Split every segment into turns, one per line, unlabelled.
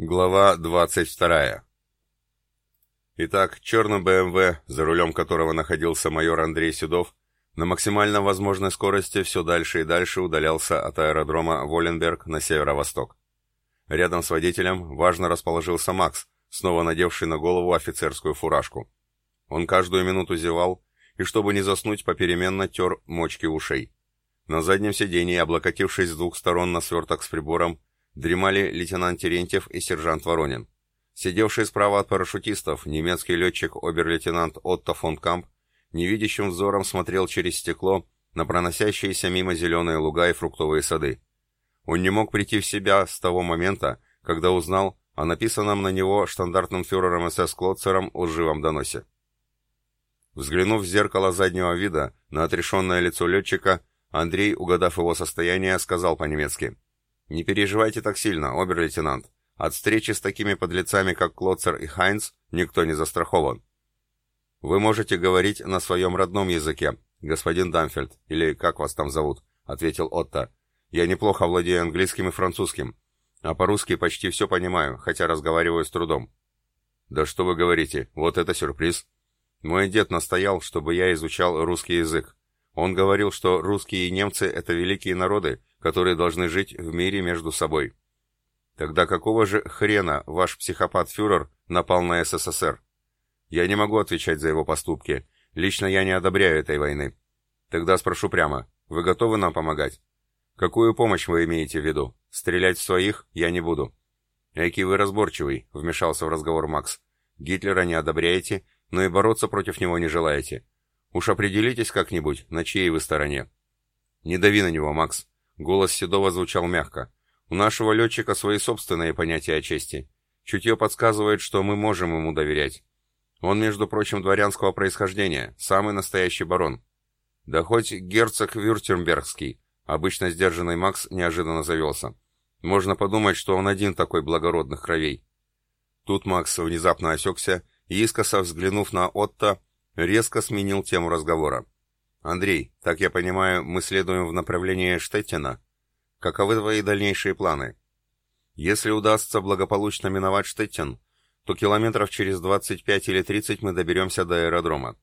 Глава 22. Итак, черный БМВ, за рулем которого находился майор Андрей Седов, на максимально возможной скорости все дальше и дальше удалялся от аэродрома Воленберг на северо-восток. Рядом с водителем важно расположился Макс, снова надевший на голову офицерскую фуражку. Он каждую минуту зевал, и чтобы не заснуть, попеременно тер мочки ушей. На заднем сиденье, облокотившись с двух сторон на сверток с прибором, дремали лейтенант Терентьев и сержант Воронин. Сидевший справа от парашютистов, немецкий летчик обер-лейтенант Отто фон Камп, невидящим взором смотрел через стекло на проносящиеся мимо зеленые луга и фруктовые сады. Он не мог прийти в себя с того момента, когда узнал о написанном на него штандартным фюрером СС Клотцером лживом доносе. Взглянув в зеркало заднего вида на отрешенное лицо летчика, Андрей, угадав его состояние, сказал по-немецки «Не переживайте так сильно, обер-лейтенант. От встречи с такими подлецами, как Клотцер и Хайнц, никто не застрахован. Вы можете говорить на своем родном языке, господин Дамфельд, или как вас там зовут, ответил Отто. Я неплохо владею английским и французским, а по-русски почти все понимаю, хотя разговариваю с трудом. Да что вы говорите, вот это сюрприз. Мой дед настоял, чтобы я изучал русский язык. Он говорил, что русские и немцы — это великие народы, которые должны жить в мире между собой. Тогда какого же хрена ваш психопат-фюрер напал на СССР? Я не могу отвечать за его поступки. Лично я не одобряю этой войны. Тогда спрошу прямо, вы готовы нам помогать? Какую помощь вы имеете в виду? Стрелять в своих я не буду. Эки вы разборчивый, вмешался в разговор Макс. Гитлера не одобряете, но и бороться против него не желаете. Уж определитесь как-нибудь, на чьей вы стороне. Не дави на него, Макс. Голос Седова звучал мягко. У нашего летчика свои собственные понятия о чести. Чутье подсказывает, что мы можем ему доверять. Он, между прочим, дворянского происхождения, самый настоящий барон. Да хоть герцог Вюртембергский, обычно сдержанный Макс неожиданно завелся. Можно подумать, что он один такой благородных кровей. Тут Макс внезапно осекся и, искоса взглянув на Отто, резко сменил тему разговора. «Андрей, так я понимаю, мы следуем в направлении Штеттина?» Каковы твои дальнейшие планы? Если удастся благополучно миновать Штеттин, то километров через 25 или 30 мы доберемся до аэродрома.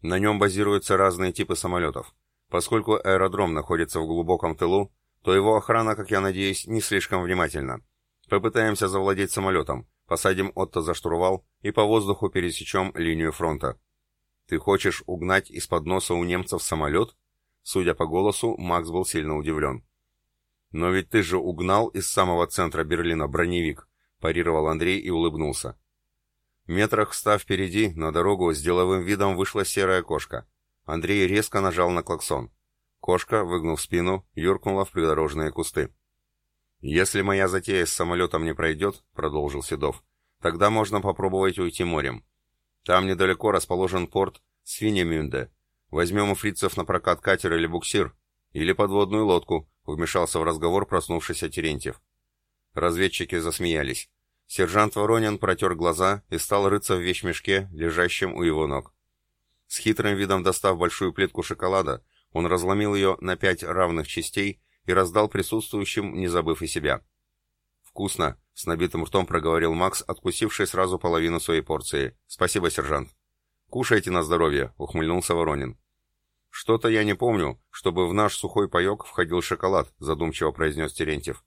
На нем базируются разные типы самолетов. Поскольку аэродром находится в глубоком тылу, то его охрана, как я надеюсь, не слишком внимательна. Попытаемся завладеть самолетом, посадим Отто за штурвал и по воздуху пересечем линию фронта. Ты хочешь угнать из-под носа у немцев самолет? Судя по голосу, Макс был сильно удивлен. «Но ведь ты же угнал из самого центра Берлина броневик», – парировал Андрей и улыбнулся. Метрах встав впереди, на дорогу с деловым видом вышла серая кошка. Андрей резко нажал на клаксон. Кошка, выгнув спину, юркнула в придорожные кусты. «Если моя затея с самолетом не пройдет», — продолжил Седов, — «тогда можно попробовать уйти морем. Там недалеко расположен порт Свинемюнде. Возьмем у фрицев на прокат катер или буксир, или подводную лодку, вмешался в разговор проснувшийся Терентьев. Разведчики засмеялись. Сержант Воронин протер глаза и стал рыться в вещмешке, лежащем у его ног. С хитрым видом достав большую плитку шоколада, он разломил ее на пять равных частей и раздал присутствующим, не забыв и себя. «Вкусно!» — с набитым ртом проговорил Макс, откусивший сразу половину своей порции. «Спасибо, сержант». «Кушайте на здоровье!» — ухмыльнулся Воронин. «Что-то я не помню, чтобы в наш сухой паек входил шоколад», задумчиво произнес Терентьев.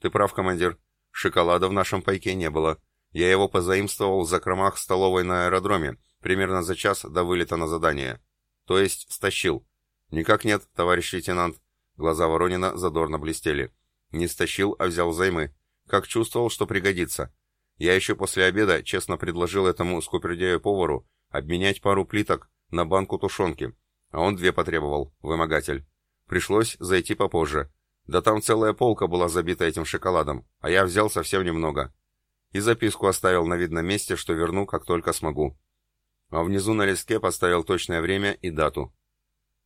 «Ты прав, командир. Шоколада в нашем пайке не было. Я его позаимствовал в закромах столовой на аэродроме, примерно за час до вылета на задание. То есть стащил». «Никак нет, товарищ лейтенант». Глаза Воронина задорно блестели. «Не стащил, а взял займы. Как чувствовал, что пригодится. Я еще после обеда честно предложил этому скупердяю-повару обменять пару плиток на банку тушенки, а он две потребовал, вымогатель. Пришлось зайти попозже. Да там целая полка была забита этим шоколадом, а я взял совсем немного. И записку оставил на видном месте, что верну, как только смогу. А внизу на листке поставил точное время и дату.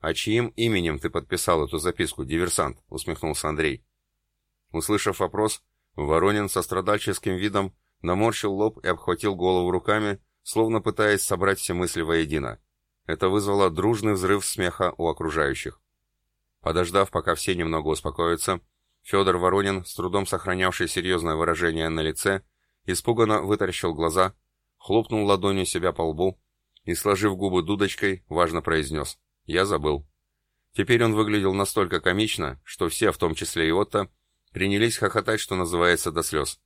«А чьим именем ты подписал эту записку, диверсант?» — усмехнулся Андрей. Услышав вопрос, Воронин со страдальческим видом наморщил лоб и обхватил голову руками, словно пытаясь собрать все мысли воедино. Это вызвало дружный взрыв смеха у окружающих. Подождав, пока все немного успокоятся, Федор Воронин, с трудом сохранявший серьезное выражение на лице, испуганно вытаращил глаза, хлопнул ладонью себя по лбу и, сложив губы дудочкой, важно произнес «Я забыл». Теперь он выглядел настолько комично, что все, в том числе и Отто, принялись хохотать, что называется, до слез.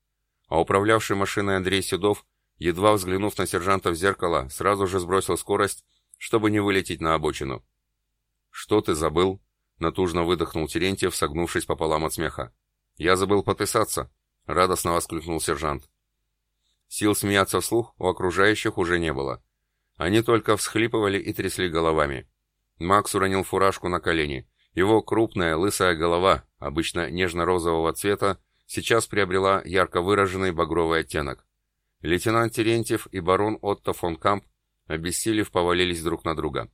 А управлявший машиной Андрей Седов, едва взглянув на сержанта в зеркало, сразу же сбросил скорость, чтобы не вылететь на обочину. «Что ты забыл?» — натужно выдохнул Терентьев, согнувшись пополам от смеха. «Я забыл потысаться!» — радостно воскликнул сержант. Сил смеяться вслух у окружающих уже не было. Они только всхлипывали и трясли головами. Макс уронил фуражку на колени. Его крупная лысая голова, обычно нежно-розового цвета, сейчас приобрела ярко выраженный багровый оттенок. Лейтенант Терентьев и барон Отто фон Камп, обессилев, повалились друг на друга.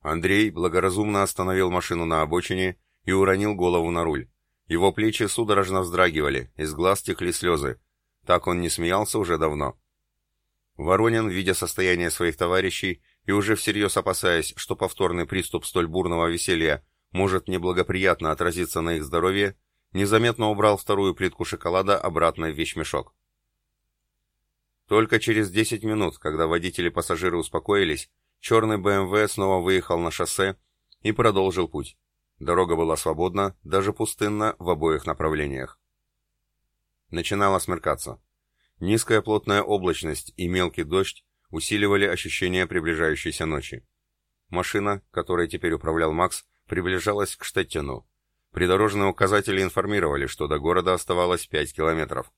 Андрей благоразумно остановил машину на обочине и уронил голову на руль. Его плечи судорожно вздрагивали, из глаз текли слезы. Так он не смеялся уже давно. Воронин, видя состояние своих товарищей и уже всерьез опасаясь, что повторный приступ столь бурного веселья может неблагоприятно отразиться на их здоровье, незаметно убрал вторую плитку шоколада обратно в вещмешок. Только через 10 минут, когда водители и пассажиры успокоились, черный БМВ снова выехал на шоссе и продолжил путь. Дорога была свободна, даже пустынна в обоих направлениях. Начинало смеркаться. Низкая плотная облачность и мелкий дождь усиливали ощущение приближающейся ночи. Машина, которой теперь управлял Макс, приближалась к Штеттину. Придорожные указатели информировали, что до города оставалось 5 километров.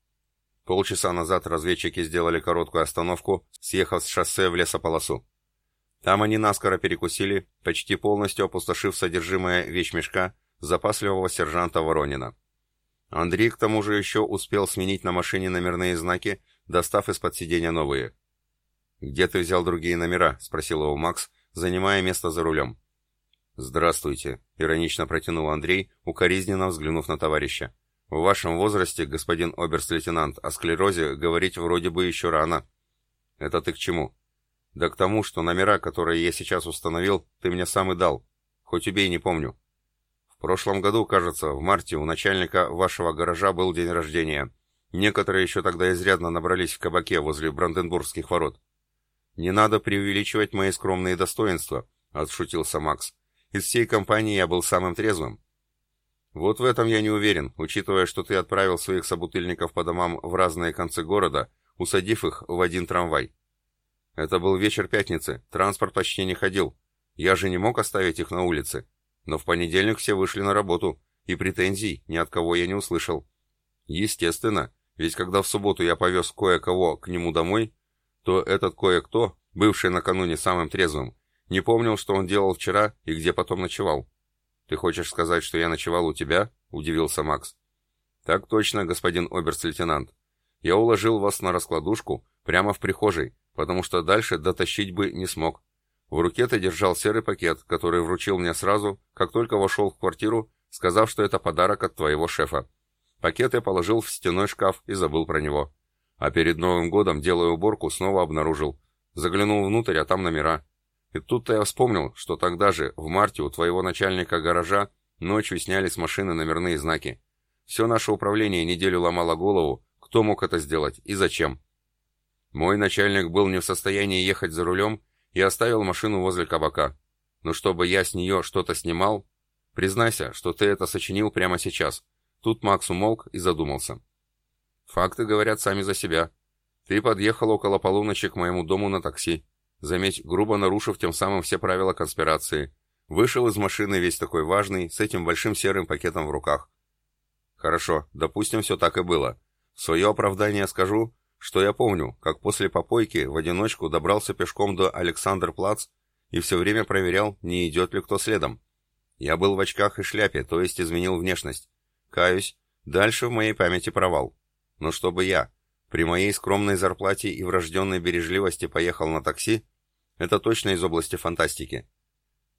Полчаса назад разведчики сделали короткую остановку, съехав с шоссе в лесополосу. Там они наскоро перекусили, почти полностью опустошив содержимое вещмешка запасливого сержанта Воронина. Андрей к тому же еще успел сменить на машине номерные знаки, достав из-под сиденья новые. «Где ты взял другие номера?» — спросил его Макс, занимая место за рулем. «Здравствуйте», — иронично протянул Андрей, укоризненно взглянув на товарища. «В вашем возрасте, господин оберст-лейтенант, о склерозе говорить вроде бы еще рано». «Это ты к чему?» «Да к тому, что номера, которые я сейчас установил, ты мне сам и дал. Хоть убей, не помню». «В прошлом году, кажется, в марте у начальника вашего гаража был день рождения. Некоторые еще тогда изрядно набрались в кабаке возле Бранденбургских ворот. «Не надо преувеличивать мои скромные достоинства», — отшутился Макс. «Из всей компании я был самым трезвым». «Вот в этом я не уверен, учитывая, что ты отправил своих собутыльников по домам в разные концы города, усадив их в один трамвай. Это был вечер пятницы, транспорт почти не ходил. Я же не мог оставить их на улице. Но в понедельник все вышли на работу, и претензий ни от кого я не услышал. Естественно, ведь когда в субботу я повез кое-кого к нему домой, то этот кое-кто, бывший накануне самым трезвым, не помнил, что он делал вчера и где потом ночевал. «Ты хочешь сказать, что я ночевал у тебя?» — удивился Макс. «Так точно, господин оберст-лейтенант. Я уложил вас на раскладушку прямо в прихожей, потому что дальше дотащить бы не смог. В руке ты держал серый пакет, который вручил мне сразу, как только вошел в квартиру, сказав, что это подарок от твоего шефа. Пакет я положил в стеной шкаф и забыл про него. А перед Новым годом, делая уборку, снова обнаружил. Заглянул внутрь, а там номера. И тут-то я вспомнил, что тогда же, в марте, у твоего начальника гаража ночью сняли с машины номерные знаки. Все наше управление неделю ломало голову, кто мог это сделать и зачем. Мой начальник был не в состоянии ехать за рулем и оставил машину возле кабака. Но чтобы я с нее что-то снимал... Признайся, что ты это сочинил прямо сейчас. Тут Макс умолк и задумался. Факты говорят сами за себя. Ты подъехал около полуночи к моему дому на такси. Заметь, грубо нарушив тем самым все правила конспирации. Вышел из машины весь такой важный, с этим большим серым пакетом в руках. Хорошо, допустим, все так и было. В свое оправдание скажу, что я помню, как после попойки в одиночку добрался пешком до Александр-Плац и все время проверял, не идет ли кто следом. Я был в очках и шляпе, то есть изменил внешность. Каюсь, дальше в моей памяти провал. Но чтобы я, при моей скромной зарплате и врожденной бережливости поехал на такси, это точно из области фантастики.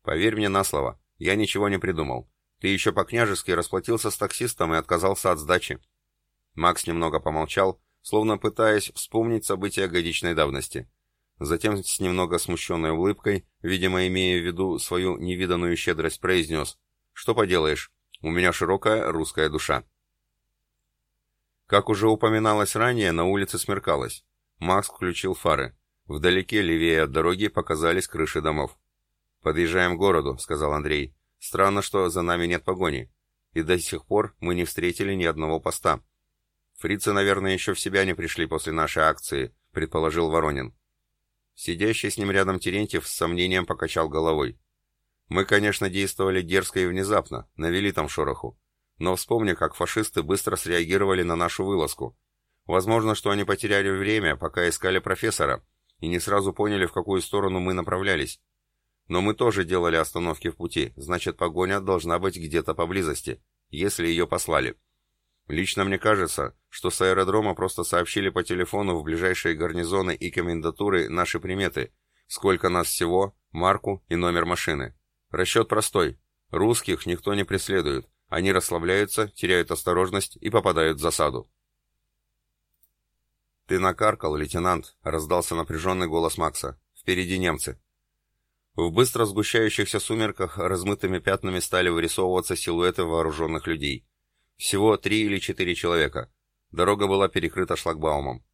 Поверь мне на слово, я ничего не придумал. Ты еще по-княжески расплатился с таксистом и отказался от сдачи. Макс немного помолчал, словно пытаясь вспомнить события годичной давности. Затем с немного смущенной улыбкой, видимо, имея в виду свою невиданную щедрость, произнес «Что поделаешь, у меня широкая русская душа». Как уже упоминалось ранее, на улице смеркалось. Макс включил фары. Вдалеке, левее от дороги, показались крыши домов. «Подъезжаем к городу», — сказал Андрей. «Странно, что за нами нет погони. И до сих пор мы не встретили ни одного поста. Фрицы, наверное, еще в себя не пришли после нашей акции», — предположил Воронин. Сидящий с ним рядом Терентьев с сомнением покачал головой. «Мы, конечно, действовали дерзко и внезапно, навели там шороху. Но вспомни, как фашисты быстро среагировали на нашу вылазку. Возможно, что они потеряли время, пока искали профессора, и не сразу поняли, в какую сторону мы направлялись. Но мы тоже делали остановки в пути, значит, погоня должна быть где-то поблизости, если ее послали. Лично мне кажется, что с аэродрома просто сообщили по телефону в ближайшие гарнизоны и комендатуры наши приметы, сколько нас всего, марку и номер машины. Расчет простой. Русских никто не преследует. Они расслабляются, теряют осторожность и попадают в засаду. «Ты накаркал, лейтенант», — раздался напряженный голос Макса. «Впереди немцы». В быстро сгущающихся сумерках размытыми пятнами стали вырисовываться силуэты вооруженных людей. Всего три или четыре человека. Дорога была перекрыта шлагбаумом.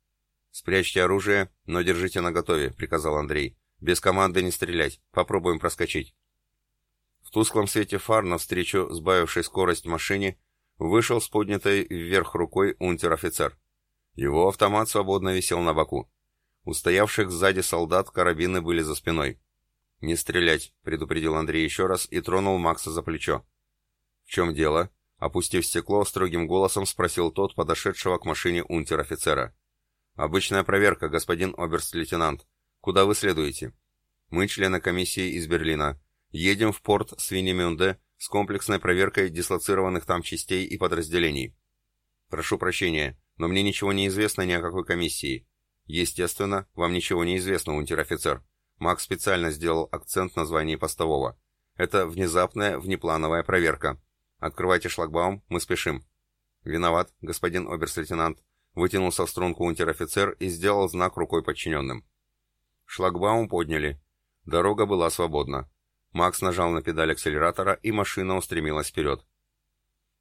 «Спрячьте оружие, но держите наготове», — приказал Андрей. «Без команды не стрелять. Попробуем проскочить». В тусклом свете фар навстречу сбавившей скорость машине вышел с поднятой вверх рукой унтер-офицер. Его автомат свободно висел на боку. У стоявших сзади солдат карабины были за спиной. «Не стрелять», — предупредил Андрей еще раз и тронул Макса за плечо. «В чем дело?» — опустив стекло, строгим голосом спросил тот, подошедшего к машине унтер-офицера. «Обычная проверка, господин оберст-лейтенант. Куда вы следуете?» «Мы члены комиссии из Берлина. Едем в порт Свинемюнде с комплексной проверкой дислоцированных там частей и подразделений». «Прошу прощения, но мне ничего не известно ни о какой комиссии. Естественно, вам ничего не известно, унтер-офицер. Макс специально сделал акцент на звании постового. Это внезапная, внеплановая проверка. Открывайте шлагбаум, мы спешим. Виноват, господин оберст-лейтенант. Вытянулся в струнку унтер-офицер и сделал знак рукой подчиненным. Шлагбаум подняли. Дорога была свободна. Макс нажал на педаль акселератора, и машина устремилась вперед.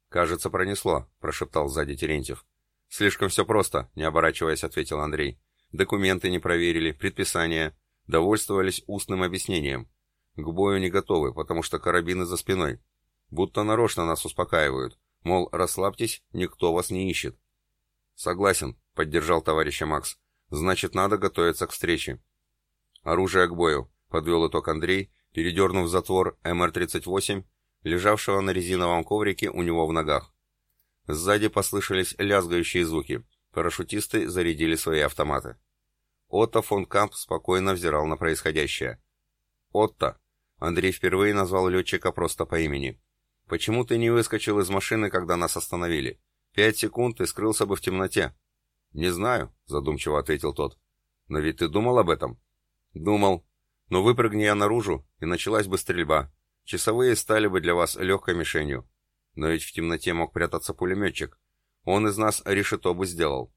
«Кажется, пронесло», — прошептал сзади Терентьев. «Слишком все просто», — не оборачиваясь, ответил Андрей. «Документы не проверили, предписания. Довольствовались устным объяснением. К бою не готовы, потому что карабины за спиной. Будто нарочно нас успокаивают. Мол, расслабьтесь, никто вас не ищет». «Согласен», — поддержал товарища Макс. «Значит, надо готовиться к встрече». «Оружие к бою», — подвел итог Андрей, передернув затвор МР-38, лежавшего на резиновом коврике у него в ногах. Сзади послышались лязгающие звуки. Парашютисты зарядили свои автоматы. Отто фон Камп спокойно взирал на происходящее. «Отто!» Андрей впервые назвал летчика просто по имени. «Почему ты не выскочил из машины, когда нас остановили? Пять секунд и скрылся бы в темноте». «Не знаю», — задумчиво ответил тот. «Но ведь ты думал об этом?» «Думал. Но выпрыгни я наружу, и началась бы стрельба. Часовые стали бы для вас легкой мишенью. Но ведь в темноте мог прятаться пулеметчик. Он из нас решето бы сделал.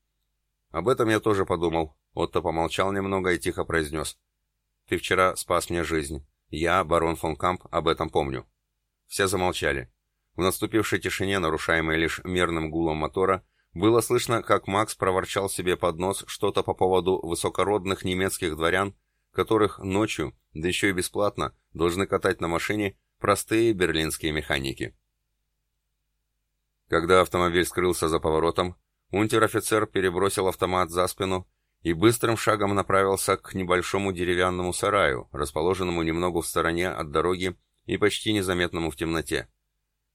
Об этом я тоже подумал. Отто помолчал немного и тихо произнес. Ты вчера спас мне жизнь. Я, барон фон Камп, об этом помню. Все замолчали. В наступившей тишине, нарушаемой лишь мерным гулом мотора, было слышно, как Макс проворчал себе под нос что-то по поводу высокородных немецких дворян, которых ночью, да еще и бесплатно, должны катать на машине простые берлинские механики. Когда автомобиль скрылся за поворотом, унтер-офицер перебросил автомат за спину и быстрым шагом направился к небольшому деревянному сараю, расположенному немного в стороне от дороги и почти незаметному в темноте.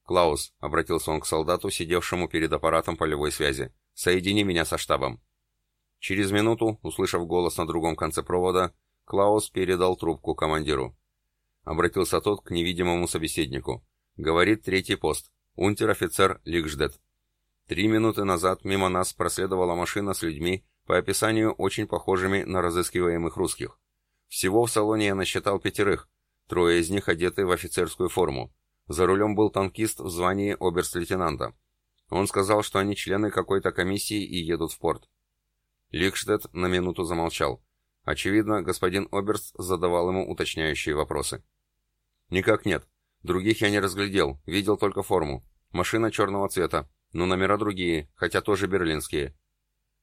«Клаус», — обратился он к солдату, сидевшему перед аппаратом полевой связи, — «соедини меня со штабом». Через минуту, услышав голос на другом конце провода, Клаус передал трубку командиру. Обратился тот к невидимому собеседнику. «Говорит третий пост. Унтер-офицер Ликждет. Три минуты назад мимо нас проследовала машина с людьми, по описанию очень похожими на разыскиваемых русских. Всего в салоне я насчитал пятерых, трое из них одеты в офицерскую форму. За рулем был танкист в звании оберст-лейтенанта. Он сказал, что они члены какой-то комиссии и едут в порт. Ликштедт на минуту замолчал. Очевидно, господин Оберст задавал ему уточняющие вопросы. «Никак нет. Других я не разглядел, видел только форму. Машина черного цвета. но номера другие, хотя тоже берлинские.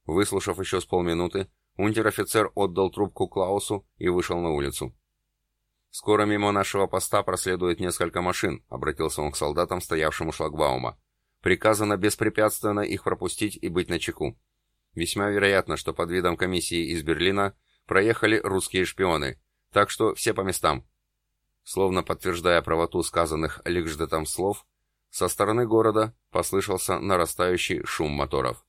Выслушав еще с полминуты, унтер-офицер отдал трубку Клаусу и вышел на улицу. «Скоро мимо нашего поста проследует несколько машин», — обратился он к солдатам, стоявшим у шлагбаума. «Приказано беспрепятственно их пропустить и быть начеку. Весьма вероятно, что под видом комиссии из Берлина проехали русские шпионы, так что все по местам». Словно подтверждая правоту сказанных Ликждетом слов, со стороны города послышался нарастающий шум моторов.